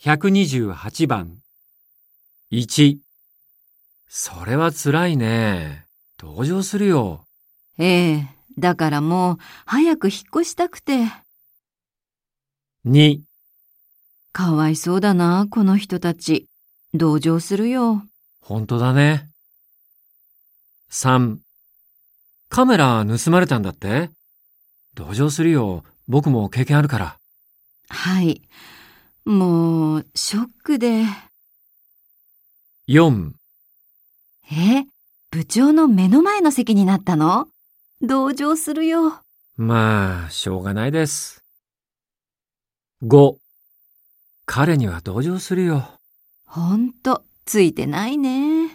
128番。1。それはつらいね。同情するよ。ええ、だからもう早く引っ越したくて。2。かわいそうだな、この人たち。同情するよ。本当だね。3。カメラ盗まれたんだって？同情するよ。僕も経験あるから。はい。もう、ショックで。4。え、部長の目の前の席になったの？同情するよ。まあ、しょうがないです。5。彼には同情するよ。ほんと、ついてないね。